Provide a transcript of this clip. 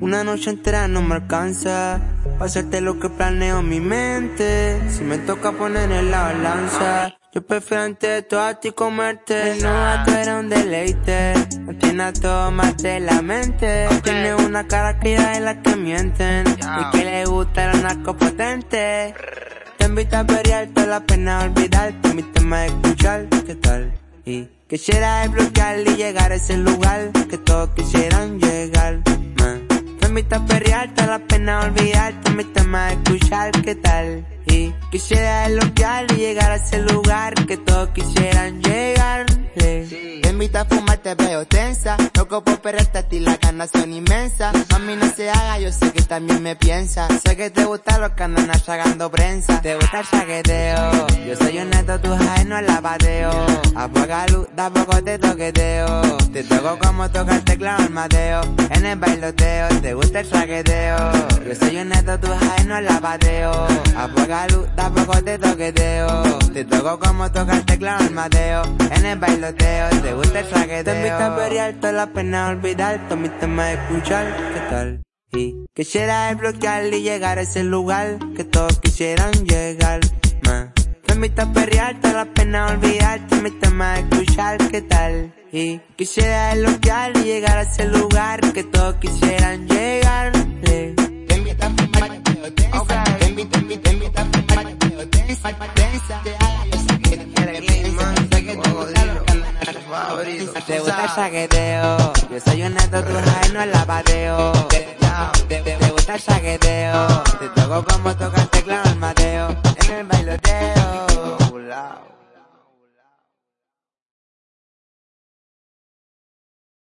Una noche entera no me alcanza para hacerte lo que planeo en mi mente. Si me toca poner en la balanza, yo prefiero antes de todo a ti comerte. No, tú eres un deleite. No tiene todo más de la mente. Tiene una cara que ya es la que mienten. Y que le gusta el narco potente. Te invito a pelear toda la pena olvidarte. Mi tema es escuchar, ¿qué tal? Y quisiera desbloquear y llegar a ese lugar que todos quisieran llegar. Invito a perrear toda la pena olvidarte. Mi tema es escuchar, ¿qué tal? Y quisiera desbloquear y llegar a ese lugar que todos quisieran llegar. Te invito a fumar, te veo tensa. Loco por perrarte a ti, las ganas son inmensas. A mí no se haga, yo sé que también me piensa. Sé que te gusta lo que andan prensa. Te gusta el chaqueteo. Yo soy un neto, tu high no la pateo. Luz, tampoco te toqueteo. Te toco como toca el teclado el mateo. En el bailoteo, te gusta el chaqueteo. Yo soy un neto, tu high no la pateo. Apaga luz, tampoco te toqueteo. Te toco como toca el teclado el mateo. En el bailoteo, te gusta el chaqueteo. Te invito a pelear toda la pena olvidar. Todo mi tema es escuchar, ¿qué tal? Y quisiera desbloquear y llegar a ese lugar que todos quisieran llegar. Man. Te invito a perrear toda la pena olvidar. Todo mi tema es escuchar, ¿qué tal? Y quisiera desbloquear y llegar a ese lugar que todos quisieran. Te gusta el chaqueteo. Yo soy un neto, tu no el chaqueteo.